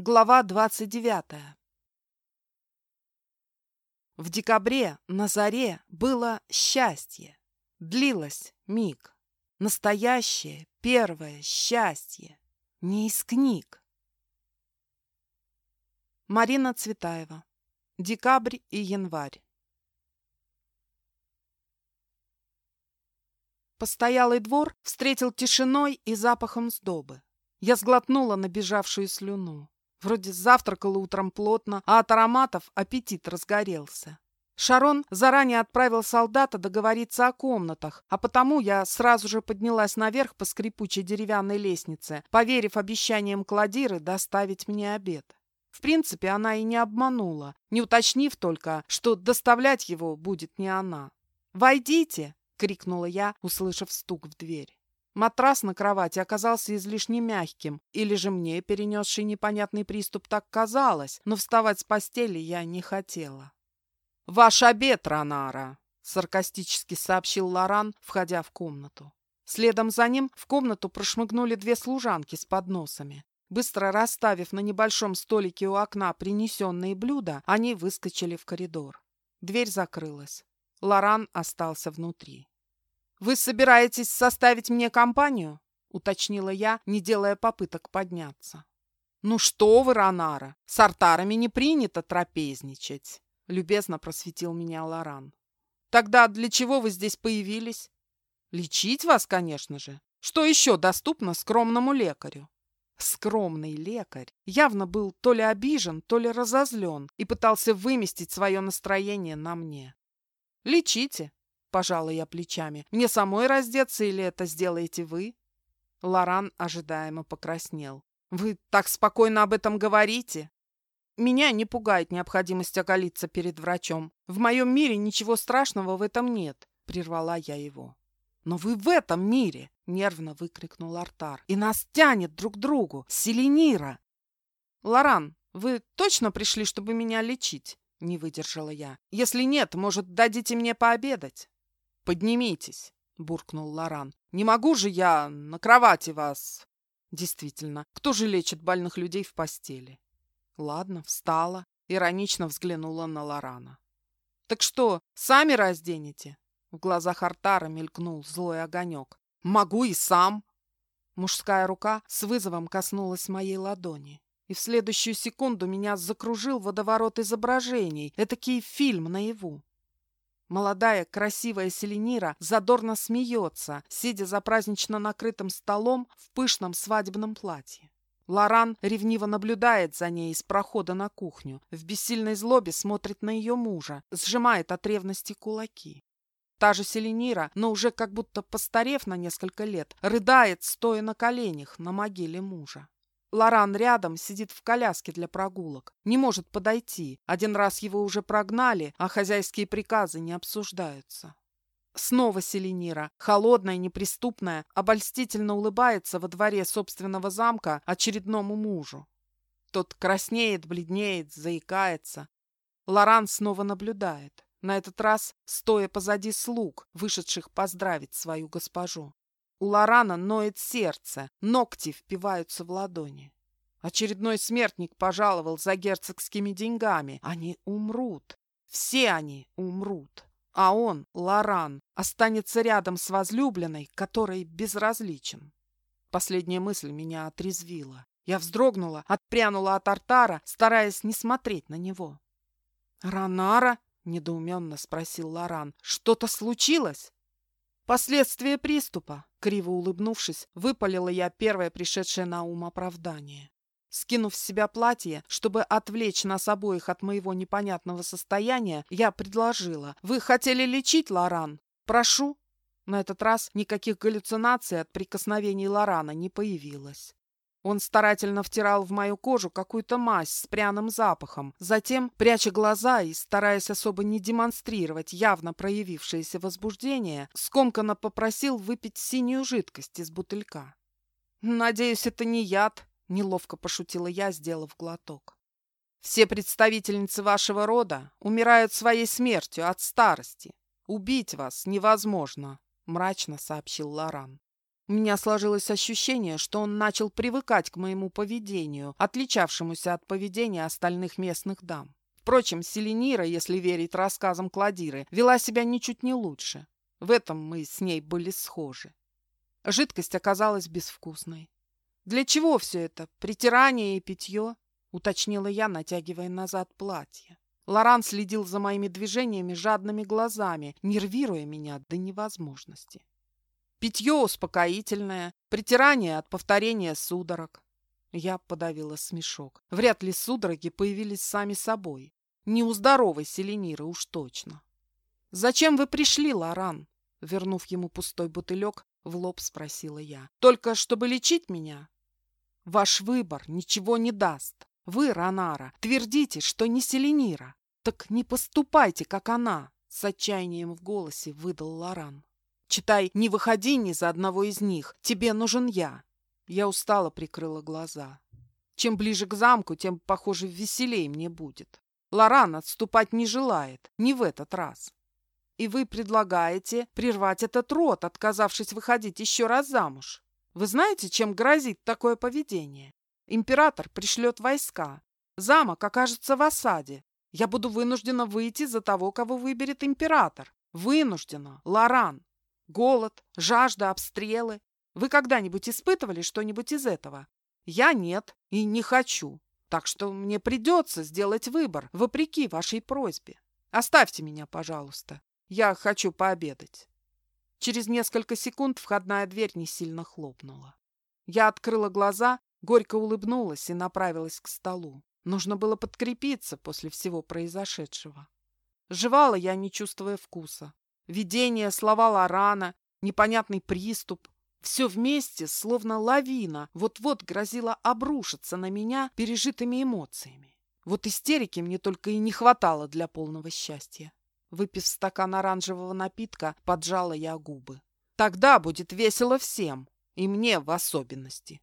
Глава 29. В декабре на заре было счастье. Длилось миг. Настоящее первое счастье. Не из книг. Марина Цветаева. Декабрь и январь. Постоялый двор встретил тишиной и запахом сдобы. Я сглотнула набежавшую слюну. Вроде завтракала утром плотно, а от ароматов аппетит разгорелся. Шарон заранее отправил солдата договориться о комнатах, а потому я сразу же поднялась наверх по скрипучей деревянной лестнице, поверив обещаниям Кладиры доставить мне обед. В принципе, она и не обманула, не уточнив только, что доставлять его будет не она. «Войдите!» — крикнула я, услышав стук в дверь. Матрас на кровати оказался излишне мягким, или же мне, перенесший непонятный приступ, так казалось, но вставать с постели я не хотела. «Ваш обед, Ронара!» — саркастически сообщил Лоран, входя в комнату. Следом за ним в комнату прошмыгнули две служанки с подносами. Быстро расставив на небольшом столике у окна принесенные блюда, они выскочили в коридор. Дверь закрылась. Лоран остался внутри. «Вы собираетесь составить мне компанию?» — уточнила я, не делая попыток подняться. «Ну что вы, Ронара, с артарами не принято трапезничать», — любезно просветил меня Лоран. «Тогда для чего вы здесь появились?» «Лечить вас, конечно же. Что еще доступно скромному лекарю?» Скромный лекарь явно был то ли обижен, то ли разозлен и пытался выместить свое настроение на мне. «Лечите», Пожала я плечами. Мне самой раздеться или это сделаете вы? Лоран ожидаемо покраснел. Вы так спокойно об этом говорите? Меня не пугает необходимость оголиться перед врачом. В моем мире ничего страшного в этом нет, прервала я его. Но вы в этом мире, нервно выкрикнул Артар. И нас тянет друг к другу. Селенира. Лоран, вы точно пришли, чтобы меня лечить? Не выдержала я. Если нет, может, дадите мне пообедать? «Поднимитесь», — буркнул Лоран. «Не могу же я на кровати вас...» «Действительно, кто же лечит больных людей в постели?» «Ладно, встала», — иронично взглянула на Лорана. «Так что, сами разденете?» В глазах Артара мелькнул злой огонек. «Могу и сам!» Мужская рука с вызовом коснулась моей ладони. И в следующую секунду меня закружил водоворот изображений, этакий фильм наяву. Молодая, красивая Селенира задорно смеется, сидя за празднично накрытым столом в пышном свадебном платье. Лоран ревниво наблюдает за ней из прохода на кухню, в бессильной злобе смотрит на ее мужа, сжимает от ревности кулаки. Та же Селенира, но уже как будто постарев на несколько лет, рыдает, стоя на коленях на могиле мужа. Лоран рядом сидит в коляске для прогулок. Не может подойти. Один раз его уже прогнали, а хозяйские приказы не обсуждаются. Снова Селенира, холодная, неприступная, обольстительно улыбается во дворе собственного замка очередному мужу. Тот краснеет, бледнеет, заикается. Лоран снова наблюдает. На этот раз стоя позади слуг, вышедших поздравить свою госпожу. У Лорана ноет сердце, ногти впиваются в ладони. Очередной смертник пожаловал за герцогскими деньгами. Они умрут. Все они умрут. А он, Лоран, останется рядом с возлюбленной, которой безразличен. Последняя мысль меня отрезвила. Я вздрогнула, отпрянула от артара, стараясь не смотреть на него. «Ранара?» — недоуменно спросил Лоран. «Что-то случилось?» «Последствия приступа», — криво улыбнувшись, выпалила я первое пришедшее на ум оправдание. Скинув с себя платье, чтобы отвлечь нас обоих от моего непонятного состояния, я предложила. «Вы хотели лечить, Лоран? Прошу». На этот раз никаких галлюцинаций от прикосновений Лорана не появилось. Он старательно втирал в мою кожу какую-то мазь с пряным запахом. Затем, пряча глаза и стараясь особо не демонстрировать явно проявившееся возбуждение, скомканно попросил выпить синюю жидкость из бутылька. «Надеюсь, это не яд», — неловко пошутила я, сделав глоток. «Все представительницы вашего рода умирают своей смертью от старости. Убить вас невозможно», — мрачно сообщил Лоран. У меня сложилось ощущение, что он начал привыкать к моему поведению, отличавшемуся от поведения остальных местных дам. Впрочем, Селенира, если верить рассказам Кладиры, вела себя ничуть не лучше. В этом мы с ней были схожи. Жидкость оказалась безвкусной. «Для чего все это? Притирание и питье?» — уточнила я, натягивая назад платье. Лоран следил за моими движениями жадными глазами, нервируя меня до невозможности. Питье успокоительное, притирание от повторения судорог. Я подавила смешок. Вряд ли судороги появились сами собой. Не у здоровой Селениры уж точно. «Зачем вы пришли, Лоран?» Вернув ему пустой бутылек, в лоб спросила я. «Только чтобы лечить меня?» «Ваш выбор ничего не даст. Вы, Ранара, твердите, что не Селенира. Так не поступайте, как она!» С отчаянием в голосе выдал Лоран. Читай, не выходи ни за одного из них. Тебе нужен я. Я устало прикрыла глаза. Чем ближе к замку, тем, похоже, веселее мне будет. Лоран отступать не желает, не в этот раз. И вы предлагаете прервать этот род, отказавшись выходить еще раз замуж. Вы знаете, чем грозит такое поведение? Император пришлет войска. Замок окажется в осаде. Я буду вынуждена выйти за того, кого выберет император. Вынуждена, Лоран. Голод, жажда, обстрелы. Вы когда-нибудь испытывали что-нибудь из этого? Я нет и не хочу. Так что мне придется сделать выбор, вопреки вашей просьбе. Оставьте меня, пожалуйста. Я хочу пообедать. Через несколько секунд входная дверь не сильно хлопнула. Я открыла глаза, горько улыбнулась и направилась к столу. Нужно было подкрепиться после всего произошедшего. Жевала я, не чувствуя вкуса. Видение, слова Лорана, непонятный приступ. Все вместе, словно лавина, вот-вот грозило обрушиться на меня пережитыми эмоциями. Вот истерики мне только и не хватало для полного счастья. Выпив стакан оранжевого напитка, поджала я губы. Тогда будет весело всем, и мне в особенности.